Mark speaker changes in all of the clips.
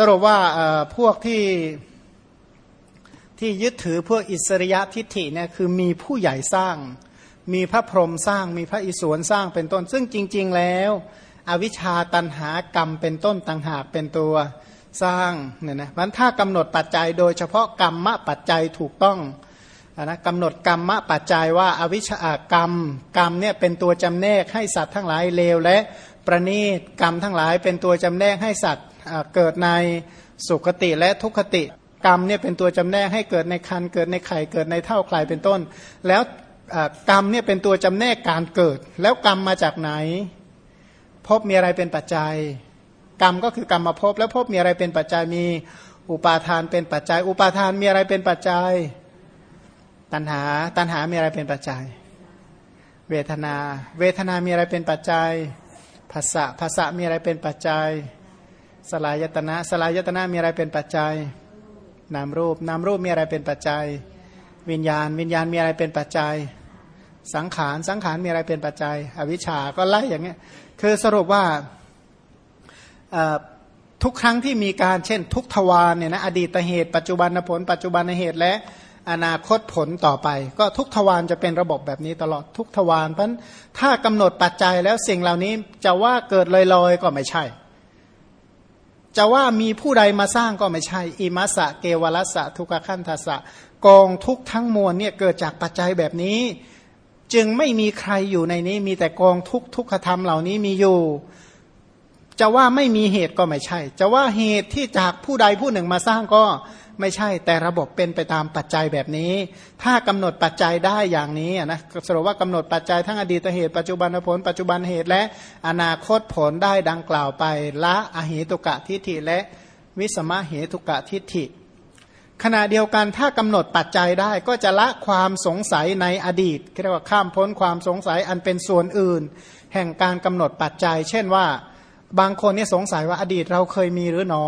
Speaker 1: สรุปว่าพวกที่ที่ยึดถือพวกอิสริยะทิฏฐิเนี่ยคือมีผู้ใหญ่สร้าง มีพระพรหมสร้าง มีพระอิศวรสร้างเป็นต้น ซึ่งจริง ๆ แล้ว อวิชชาตันหากรรมเป็นต้นต่างหากเป็นตัวสร้างเนี่ยนะมันถ้ากำหนดปัจจัยโดยเฉพาะกรรมะปัจจัยถูกต้องนะกำหนดกรรมะปัจจัยว่าอาวิชากรรม กรรมเนี่ยเป็นตัวจำแนกให้สัตว์ทั้งหลายเลวและประณีตกรรมทั้งหลายเป็นตัวจำแนกให้สัตว์ เกิดในสุขติและทุกขติกรรมเนี่ยเป็นตัวจำแนกให้เกิดในคันเกิดในไข่เกิดในเท่าใครเป็นต้น แล้วกรรมเนี่ยเป็นตัวจำแนกการเกิด แล้วกรรมมาจากไหน พบมีอะไรเป็นปัจจัย กรรมก็คือกรรมมาพบแล้วพบมีอะไรเป็นปัจจัยมีอุปาทานเป็นปัจจัย อุปาทานมีอะไรเป็นปัจจัย ตัณหาตัณหามีอะไรเป็นปัจจัย เวทนา เวทนามีอะไรเป็นปัจจัยภาษะภาษะมีอะไรเป็นปัจจัย สลายตนะสลายตนะมีอะไรเป็นปัจจัย นามรูป นามรูปมีอะไรเป็นปัจจัย วิญญาณ วิญญาณมีอะไรเป็นปัจจัย สังขาร สังขารมีอะไรเป็นปัจจัย อวิชชา ก็ไล่อย่างเงี้ย คือสรุปว่าทุกครั้งที่มีการเช่น ทุกทวารเนี่ยนะอดีตเหตุ ปัจจุบันผล ปัจจุบันเหตุและอนาคตผลต่อไป ก็ทุกทวารจะเป็นระบบแบบนี้ตลอดทุกทวารเพราะถ้ากำหนดปัจจัยแล้วสิ่งเหล่านี้จะว่าเกิดลอยๆก็ไม่ใช่ จะว่ามีผู้ใดมาสร้างก็ไม่ใช่ อิมัสสะเกวรัสสะทุกขันทัสสะกองทุกทั้งมวลเนี่ยเกิดจากปัจจัยแบบนี้ จึงไม่มีใครอยู่ในนี้ มีแต่กองทุกทุกขธรรมเหล่านี้มีอยู่ จะว่าไม่มีเหตุก็ไม่ใช่ จะว่าเหตุที่จากผู้ใดผู้หนึ่งมาสร้างก็ ไม่ใช่แต่ระบบเป็นไปตามปัจจัยแบบนี้ ถ้ากำหนดปัจจัยได้อย่างนี้นะสรุปว่ากำหนดปัจจัยทั้งอดีตเหตุปัจจุบันผล ปัจจุบันเหตุและอนาคตผลได้ดังกล่าวไปละอเหตุกะทิฏฐิและวิสมะเหตุกะทิฏฐิ ขณะเดียวกันถ้ากำหนดปัจจัยได้ก็จะละความสงสัยในอดีตเรียกว่าข้ามพ้นความสงสัยอันเป็นส่วนอื่น แห่งการกำหนดปัจจัย เช่นว่า บางคนเนี่ยสงสัยว่าอดีตเราเคยมีหรือหนอ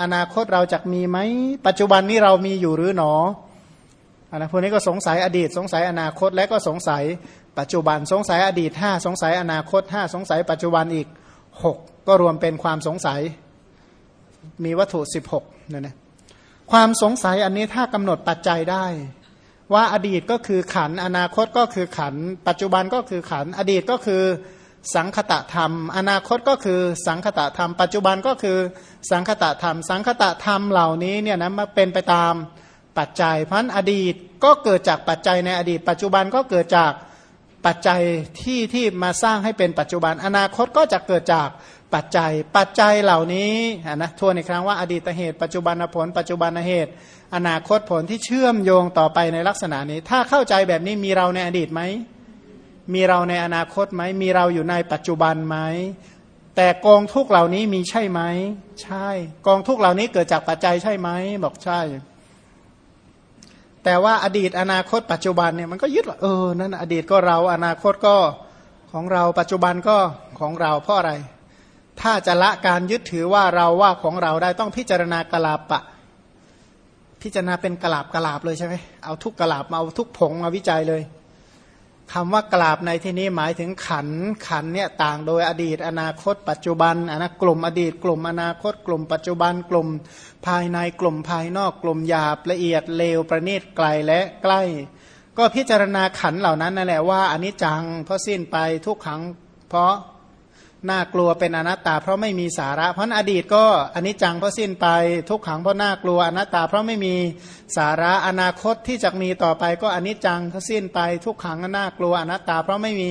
Speaker 1: อนาคตเราจะมีไหม ปัจจุบันนี้เรามีอยู่หรือหนออันนะพวกนี้ก็สงสัยอดีต สงสัยอนาคตและก็สงสัยปัจจุบัน สงสัยอดีตห้าสงสัยอนาคตห้าสงสัยปัจจุบันอีกหกก็รวมเป็นความสงสัย มีวัตถุสิบหกเนี่ยนะความสงสัยอันนี้ถ้ากำหนดปัจจัยได้ ว่าอดีตก็คือขันอนาคตก็คือขัน ปัจจุบันก็คือขัน อดีตก็คือ สังคตะธรรม อนาคตก็คือสังคตะธรรม ปัจจุบันก็คือสังคตะธรรม สังคตะธรรมเหล่านี้เนี่ยนะมาเป็นไปตามปัจจัย เพราะอดีตก็เกิดจากปัจจัยในอดีต ปัจจุบันก็เกิดจากปัจจัยที่ที่มาสร้างให้เป็นปัจจุบัน อนาคตก็จะเกิดจากปัจจัย ปัจจัยเหล่านี้นะทวนอีกครั้งว่าอดีตเหตุ ปัจจุบันผล ปัจจุบันเหตุ อนาคตผลที่เชื่อมโยงต่อไปในลักษณะนี้ ถ้าเข้าใจแบบนี้มีเราในอดีตไหม มีเราในอนาคตไหม มีเราอยู่ในปัจจุบันไหม แต่กองทุกเหล่านี้มีใช่ไหม ใช่ กองทุกเหล่านี้เกิดจากปัจจัยใช่ไหม บอกใช่ แต่ว่าอดีตอนาคต ปัจจุบันเนี่ยมันก็ยึดว่าเออ นั่นอดีตก็เรา อนาคตก็ของเรา ปัจจุบันก็ของเรา เพราะอะไร ถ้าจะละการยึดถือว่าเราว่าของเราได้ต้องพิจารณากลาปะ พิจารณาเป็นกลาบกลาบเลยใช่ไหมเอาทุกกลาบมาเอาทุกผงมาวิจัยเลย คำว่ากราบในที่นี้หมายถึงขันขันเนี่ยต่างโดยอดีต อนาคต ปัจจุบันอนะกลุ่มอดีต กลุ่มอนาคต กลุ่มปัจจุบันกลุ่มภายในกลุ่มภายนอกกลุ่มหยาบละเอียดเลวประณีตไกลและใกล้ ก็พิจารณาขันเหล่านั้นนั่นแหละว่าอันนี้จังเพราะสิ้นไปทุกขังเพราะ น่ากลัวเป็นอนัตตา เพราะไม่มีสาระ เพราะอดีตก็อันนี้จังเพราะสิ้นไปทุกขังเพราะน่ากลัวอนัตตา เพราะไม่มีสาระอนาคตที่จะมีต่อไปก็อันนี้จังเพราะสิ้นไป ทุกขังน่ากลัวอนัตตา เพราะไม่มี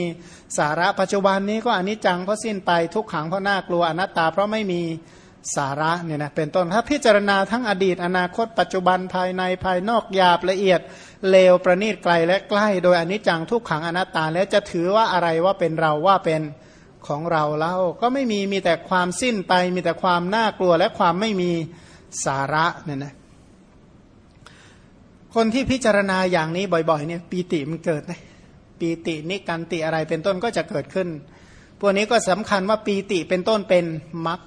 Speaker 1: สาระปัจจุบันนี้ก็อันนี้จังเพราะสิ้นไปทุกขังเพราะน่ากลัวอนัตตา เพราะไม่มีสาระเนี่ยนะเป็นต้นถ้าพิจารณาทั้งอดีต อนาคต ปัจจุบันภายในภายนอกหยาบละเอียดเลวประณีตไกลและใกล้ โดยอนิจจังทุกขังอนัตตา และจะถือว่าอะไรว่าเป็นเราว่าเป็น ของเราเล่าก็ไม่มีมีแต่ความสิ้นไป มีแต่ความน่ากลัวและความไม่มีสาระเนี่ยนะคนที่พิจารณาอย่างนี้บ่อยๆเนี่ยปีติมันเกิดนะปีตินิกันติอะไรเป็นต้นก็จะเกิดขึ้น พวกนี้ก็สำคัญว่าปีติเป็นต้นเป็นมรรค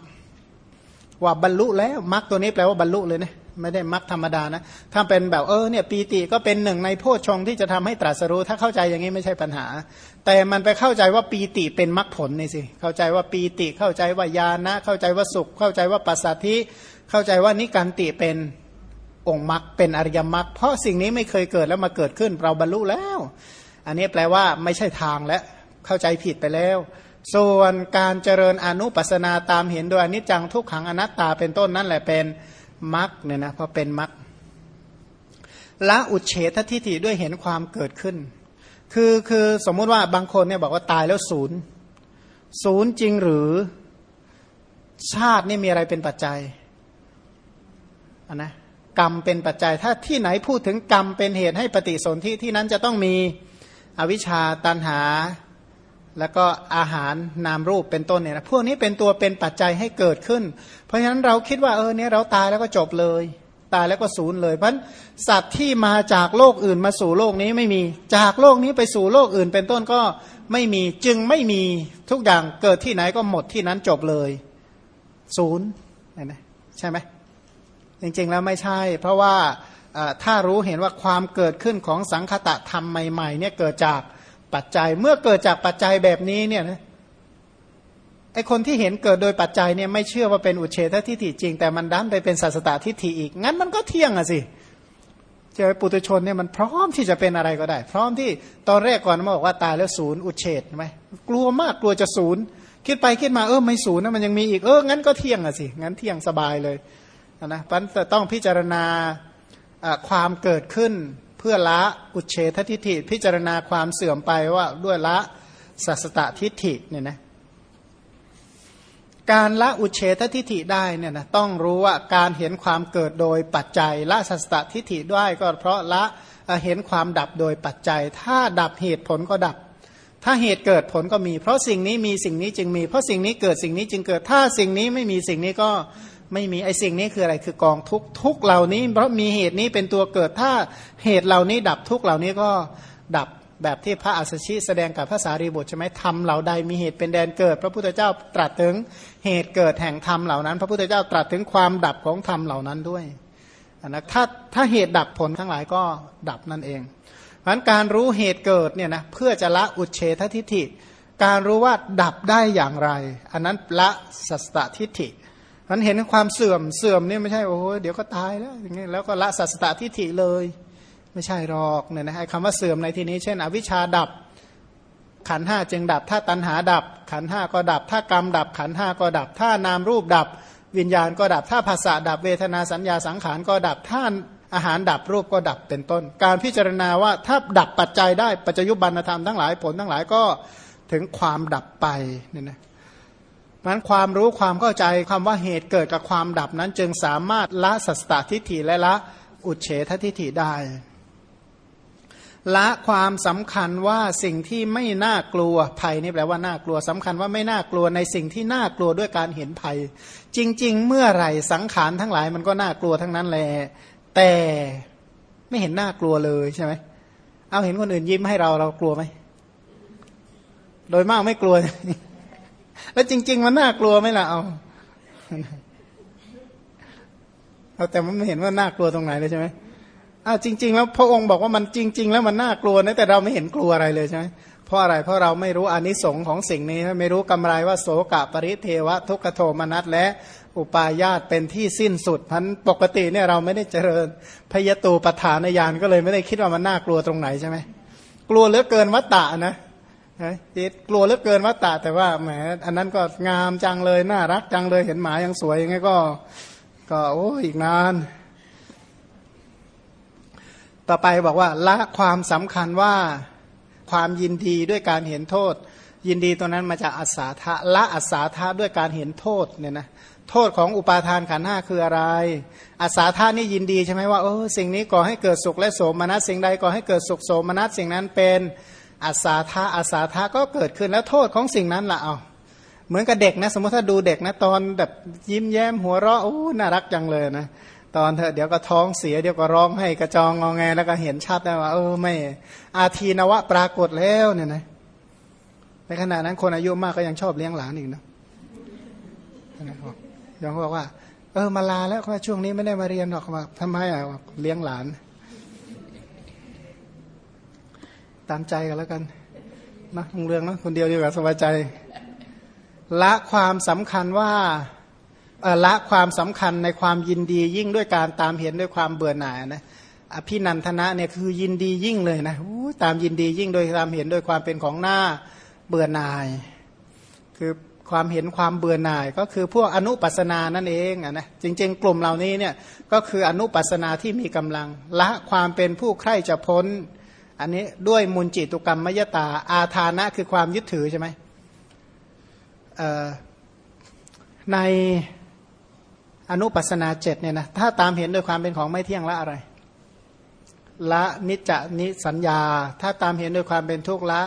Speaker 1: ว่าบรรลุแล้วมรรคตัวนี้แปลว่าบรรลุเลยนะ ไม่ได้มักธรรมดานะ ถ้าเป็นแบบเออเนี่ยปีติก็เป็นหนึ่งในโพชฌงที่จะทำให้ตรัสรู้ ถ้าเข้าใจอย่างนี้ไม่ใช่ปัญหา แต่มันไปเข้าใจว่าปีติเป็นมรรคผลนี่สิ เข้าใจว่าปีติ เข้าใจว่าญาณนะ เข้าใจว่าสุข เข้าใจว่าปัสสัทธิ เข้าใจว่านิการติเป็นองค์มรรค เป็นอริยมรรค เพราะสิ่งนี้ไม่เคยเกิดแล้วมาเกิดขึ้นเราบรรลุแล้ว อันนี้แปลว่าไม่ใช่ทางและเข้าใจผิดไปแล้วส่วนการเจริญอนุปัสนาตามเห็นโดยอนิจจังทุกขังอนัตตาเป็นต้นนั่นแหละเป็น มรรคเนี่ยนะพราะเป็นมรรคละอุเฉททิฏฐิด้วยเห็นความเกิดขึ้น คือคือสมมุติว่าบางคนเนี่ยบอกว่าตายแล้วศูนย์ศูนย์จริงหรือชาตินี่มีอะไรเป็นปัจจัยนนะกรรมเป็นปัจจัย ถ้าที่ไหนพูดถึงกรรมเป็นเหตุให้ปฏิสนธิที่นั้นจะต้องมีอวิชชาตันหา แล้วก็อาหารนามรูปเป็นต้นเนี่ยนะพวกนี้เป็นตัวเป็นปัจจัยให้เกิดขึ้น เพราะฉะนั้นเราคิดว่าเออเนี่ยเราตายแล้วก็จบเลย ตายแล้วก็ศูนย์เลยเพราะสัตว์ที่มาจากโลกอื่นมาสู่โลกนี้ไม่มีจากโลกนี้ไปสู่โลกอื่น เป็นต้นก็ไม่มีจึงไม่มีทุกอย่างเกิดที่ไหนก็หมดที่นั้นจบเลยศูนย์ใช่ไหมจริงๆแล้วไม่ใช่ เพราะว่าถ้ารู้เห็นว่าความเกิดขึ้นของสังคตะธรรมใหม่ๆเนี่ยเกิดจาก ปัจจัยเมื่อเกิดจากปัจจัยแบบนี้เนี่ยนะไอคนที่เห็นเกิดโดยปัจจัยเนี่ยไม่เชื่อว่าเป็นอุเฉททิฏฐิจริง แต่มันดันไปเป็นสัสตทิฏฐิอีก งั้นมันก็เที่ยงอะสิเจอปุตุชนเนี่ยมันพร้อมที่จะเป็นอะไรก็ได้ พร้อมที่ตอนแรกก่อนมาบอกว่าตายแล้วศูนย์อุเฉทใช่ไหมกลัวมากกลัวจะศูนย์คิดไปคิดมาเออไม่ศูนย์นะมันยังมีอีกเอองั้นก็เที่ยงอะสิงั้นเที่ยงสบายเลยนะปันจะต้องพิจารณาความเกิดขึ้น เพื่อละอุเฉททิฏฐิพิจารณาความเสื่อมไปว่าด้วยละสัสตทิฏฐิเนี่ยนะการละอุเฉททิฏฐิได้เนี่ยนะต้องรู้ว่าการเห็นความเกิดโดยปัจจัย ละสัสตทิฏฐิด้วยก็เพราะละเห็นความดับโดยปัจจัย ถ้าดับเหตุผลก็ดับ ถ้าเหตุเกิดผลก็มี เพราะสิ่งนี้มีสิ่งนี้จึงมี เพราะสิ่งนี้เกิดสิ่งนี้จึงเกิดถ้าสิ่งนี้ไม่มีสิ่งนี้ก็ ไม่มีไอสิ่งนี้คืออะไรคือกองทุกทุกเหล่านี้ เพราะมีเหตุนี้เป็นตัวเกิดถ้าเหตุเหล่านี้ดับทุกเหล่านี้ก็ดับแบบที่พระอัสสชิแสดงกับพระสารีบุตรใช่ไหมธรรมเหล่าใดมีเหตุเป็นแดนเกิด พระพุทธเจ้าตรัสถึงเหตุเกิดแห่งธรรมเหล่านั้น พระพุทธเจ้าตรัสถึงความดับของธรรมเหล่านั้นด้วยนะถ้าถ้าเหตุดับผลทั้งหลายก็ดับนั่นเองเพราะการรู้เหตุเกิดเนี่ยนะเพื่อจะละอุเฉททิฏฐิ การรู้ว่าดับได้อย่างไร อันนั้นละสัสตทิฏฐิ มันเห็นความเสื่อมเสื่อมนี่ไม่ใช่โอ้โหเดี๋ยวก็ตายแล้วอย่างนี้แล้วก็ละสัสตตทิฏฐิเลย ไม่ใช่หรอกเนี่ยนะคำว่าเสื่อมในที่นี้ เช่น อวิชชาดับ ขันห้าจึงดับ ถ้าตัณหาดับ ขันห้าก็ดับ ถ้ากรรมดับ ขันห้าก็ดับ ถ้านามรูปดับ วิญญาณก็ดับ ถ้าภาษาดับเวทนาสัญญาสังขารก็ดับถ้าอาหารดับรูปก็ดับเป็นต้น การพิจารณาว่าถ้าดับปัจจัยได้ปัจจยุบันธรรมทั้งหลายผลทั้งหลายก็ถึงความดับไปเนี่ยนะ นั้นความรู้ความเข้าใจคำว่าเหตุเกิดกับความดับนั้น จึงสามารถละสัสตทิฏฐิและละอุเฉททิฏฐิได้ ละความสำคัญว่าสิ่งที่ไม่น่ากลัวภัยนี่แปลว่าน่ากลัวสำคัญว่าไม่น่ากลัวในสิ่งที่น่ากลัวด้วยการเห็นภัย จริง ๆ เมื่อไหร่สังขารทั้งหลายมันก็น่ากลัวทั้งนั้นแหละแต่ไม่เห็นน่ากลัวเลยใช่ไหมเอาเห็นคนอื่นยิ้มให้เราเรากลัวไหมโดยมากไม่กลัว แล้วจริง ๆ มันน่ากลัวไหมล่ะเอาเอาแต่มันไม่เห็นว่าน่ากลัวตรงไหนเลยใช่ไหมอ้าวจริง ๆ แล้วพระองค์บอกว่ามันจริง ๆ แล้วมันน่ากลัวนะแต่เราไม่เห็นกลัวอะไรเลยใช่ไหมเพราะอะไรเพราะเราไม่รู้อนิสงค์ของสิ่งนี้ ไม่รู้กำไรว่าโสกะปริเทวะ ทุกขโทมนัสและอุปาญาตเป็นที่สิ้นสุดพันปกติเนี่ยเราไม่ได้เจริญพยตูปฐานญาณก็เลยไม่ได้คิดว่ามันน่ากลัวตรงไหนใช่ไหมกลัวเหลือเกินวัตตะนะ จิตกลัวเหลือเกินวัตตะแต่ว่าแหมอันนั้นก็งามจังเลยน่ารักจังเลยเห็นหมายังสวยยังไงก็ ก็โอ้อีกนาน ต่อไปบอกว่า ละความสำคัญว่าความยินดีด้วยการเห็นโทษ ยินดีตัวนั้นมาจากอัศาธาละอัศาธาด้วยการเห็นโทษเนี่ยนะโทษของอุปาทานขันห้าคืออะไรอัศาธานี่ยินดีใช่ไหมว่าโอ้สิ่งนี้ก่อให้เกิดสุขและโสมนัสสิ่งใดก่อให้เกิดสุขโสมนัสสิ่งนั้นเป็น อาสาธาอาสาธาก็เกิดขึ้นแล้วโทษของสิ่งนั้นละเอาเหมือนกับเด็กนะ สมมติถ้าดูเด็กนะ ตอนแบบยิ้มแย้มหัวเราะโอ้น่ารักจังเลยนะตอนเธอเดี๋ยวก็ท้องเสียเดี๋ยวก็ร้องให้กระจองงอแงแล้วก็เห็นชัดนะว่าเออไม่ อาทีนวะปรากฏแล้วเนี่ยนะในขณะนั้นคนอายุมากก็ยังชอบเลี้ยงหลานอีกนะยังบอกว่าเเออมาลาแล้วว่าช่วงนี้ไม่ได้มาเรียนหรอกว่าทำไมอะเลี้ยงหลาน ตามใจกันแล้วกันนะมึงเรื่องนะคนเดียวดีกว่าสบายใจ ละความสำคัญว่าละความสำคัญในความยินดียิ่งด้วยการตามเห็นด้วยความเบื่อหน่ายนะอภินันทนะเนี่ยคือยินดียิ่งเลยนะตามยินดียิ่งโดยตามเห็นโดยความเป็นของหน้าเบื่อหน่าย คือความเห็นความเบื่อหน่ายก็คือพวกอนุปัสนานั่นเองอะนะจริง ๆ กลุ่มเหล่านี้เนี่ยก็คืออนุปัสนาที่มีกำลัง ละความเป็นผู้ใคร่จะพ้น อันนี้ด้วยมุนจิตุกรรมมยตา อาทานะคือความยึดถือใช่ไหมในอนุปัสนาเจ็ดเนี่ยนะถ้าตามเห็นโดยความเป็นของไม่เที่ยงละอะไร ละนิจจนิสัญญา ถ้าตามเห็นด้วยความเป็นทุกข์ละ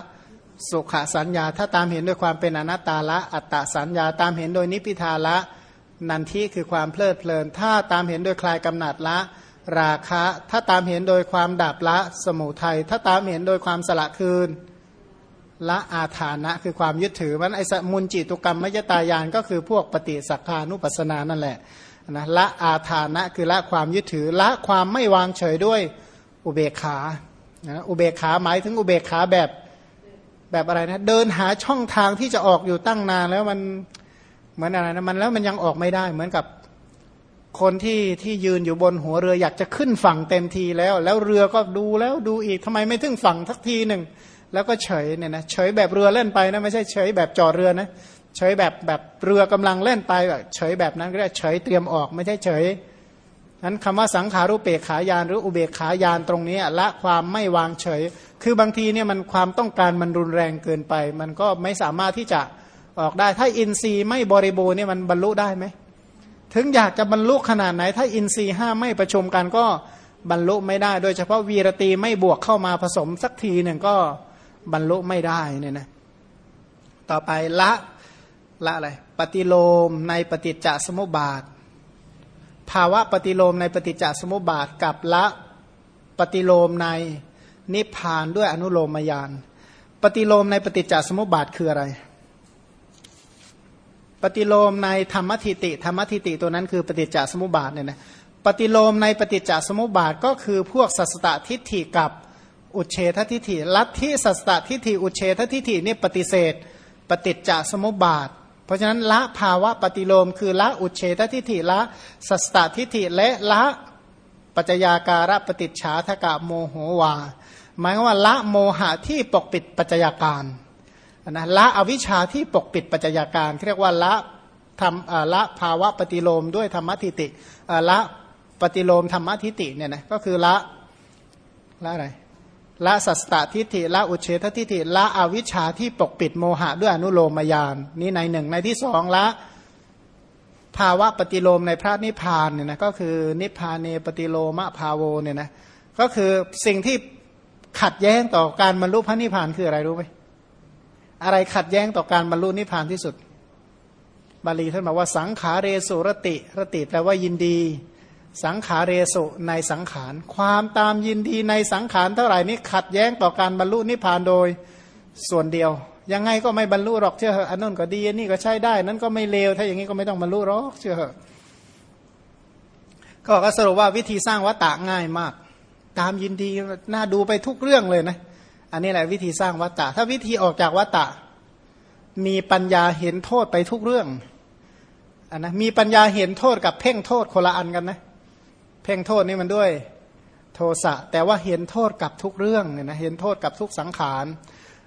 Speaker 1: สุขสัญญา ถ้าตามเห็นด้วยความเป็นอนัตตาละ อัตตสัญญา ตามเห็นโดยนิพิทาละนันทิคือความเพลิดเพลิน ถ้าตามเห็นโดยคลายกำหนัดละ ราคะ ถ้าตามเห็นโดยความดับละสมุทัย ถ้าตามเห็นโดยความสละคืนละอาฐานะคือความยึดถือมันไอสมุนจิตุกรรมมยตายานก็คือพวกปฏิสักขานุปัสสนานั่นแหละนะละอาฐานะคือละความยึดถือละความไม่วางเฉยด้วยอุเบกขานะอุเบกขาหมายถึงอุเบกขาแบบแบบอะไรนะเดินหาช่องทางที่จะออกอยู่ตั้งนานแล้วมันเหมือนอะไรนะมันแล้วมันยังออกไม่ได้เหมือนกับ คนที่ที่ยืนอยู่บนหัวเรืออยากจะขึ้นฝั่งเต็มทีแล้ว แล้วเรือก็ดูแล้วดูอีกทำไมไม่ถึงฝั่งทักทีหนึ่ง แล้วก็เฉยเนี่ยนะเฉยแบบเรือเล่นไปนะไม่ใช่เฉยแบบจอดเรือนะเฉยแบบแบบเรือกำลังเล่นไปแบบเฉยแบบนั้นก็ได้เฉยเตรียมออกไม่ใช่เฉยนั้นคำว่าสังขารุเปกขายานหรืออุเบกขายานตรงนี้ละความไม่วางเฉย คือบางทีเนี่ยมันความต้องการมันรุนแรงเกินไป มันก็ไม่สามารถที่จะออกได้ ถ้าอินทรีย์ไม่บริบูรณ์เนี่ยมันบรรลุได้ไหม ถึงอยากจะบรรลุขนาดไหน ถ้าอินทรีย์ห้าไม่ประชุมกันก็บรรลุไม่ได้ โดยเฉพาะวีรตีไม่บวกเข้ามาผสมสักทีหนึ่งก็บรรลุไม่ได้เนี่ยนะต่อไปละละอะไรปฏิโลมในปฏิจจสมุปบาท ภาวะปฏิโลมในปฏิจจสมุปบาทกับละปฏิโลมในนิพพานด้วยอนุโลมมยาน ปฏิโลมในปฏิจจสมุปบาทคืออะไร ปฏิโลมในธรรมทิติ ธรรมทิติตัวนั้นคือปฏิจจสมุปบาทเนี่ยนะปฏิโลมในปฏิจจสมุปบาทก็คือพวกสัสตตทิฏฐิกับอุเฉททิฏฐิลัทธิสัสตตทิฏฐิอุเฉททิฏฐินี่ปฏิเสธ ปฏิจจสมุปบาท เพราะฉะนั้นละภาวะปฏิโลมคือละอุเฉททิฏฐิละสัสตทิฏฐิและละปัจจยาการะปฏิชาทกะโมโหวา หมายว่าละโมหะที่ปกปิดปัจจยาการ นะละอวิชชาที่ปกปิดปัจจัยาการเรียกว่าละทำละภาวะปฏิโลมด้วยธรรมทิติละปฏิโลมธรรมทิติเนี่ยนะก็คือละละอะไรละสัสตทิฏฐิละอุเฉททิฏฐิละอวิชชาที่ปกปิดโมหะด้วยอนุโลมายานนี่ในหนึ่งในที่สองละภาวะปฏิโลมในพระนิพพานเนี่ยนะก็คือนิพพานเนปฏิโลมะภาโวเนี่ยนะก็คือสิ่งที่ขัดแย้งต่อการบรรลุพระนิพพานคืออะไรรู้ไหม อะไรขัดแย้งต่อการบรรลุนิพพานที่สุด บาลีท่านบอกว่าสังขาเรสุรติรติแปลว่ายินดี สังขารเรสุในสังขาร ความตามยินดีในสังขารเท่าไหร่นี้ขัดแย้งต่อการบรรลุนิพพานโดยส่วนเดียว ยังไงก็ไม่บรรลุหรอกเชื่อเหอะอันนั้นก็ดีอันนี้ก็ใช้ได้ นั้นก็ไม่เลวถ้าอย่างนี้ก็ไม่ต้องบรรลุหรอกเชื่อเหอะก็สรุปว่าวิธีสร้างวัตตะง่ายมาก ตามยินดีน่าดูไปทุกเรื่องเลยนะ อันนี้แหละวิธีสร้างวัตตะ ถ้าวิธีออกจากวัตตะ มีปัญญาเห็นโทษไปทุกเรื่องอันนะมีปัญญาเห็นโทษกับเพ่งโทษคนละอันกันนะ เพ่งโทษนี่มันด้วยโทสะ แต่ว่าเห็นโทษกับทุกเรื่องเนี่ยนะเห็นโทษกับทุกสังขาร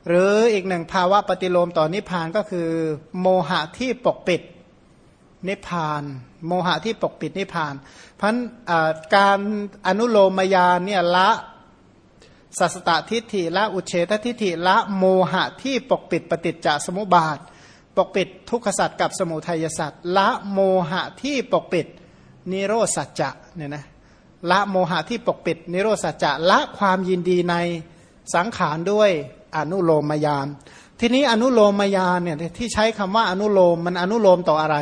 Speaker 1: หรืออีกหนึ่งภาวะปฏิโลมต่อนิพพานก็คือ โมหะที่ปกปิดนิพพาน โมหะที่ปกปิดนิพพาน เพราะการอนุโลมมายาเนี่ยละ สัสตทิฏฐิละอุเฉททิฏฐิละโมหะที่ปกปิดปฏิจจสมุปบาท ปกปิดทุกขสัตว์กับสมุทัยสัตว์ละโมหะที่ปกปิดนิโรสัจจะเนี่ยนะละโมหะที่ปกปิดนิโรสัจจะละความยินดีในสังขารด้วยอนุโลมมายานทีนี้อนุโลมมายานเนี่ยที่ใช้คำว่าอนุโลมมันอนุโลมต่ออะไร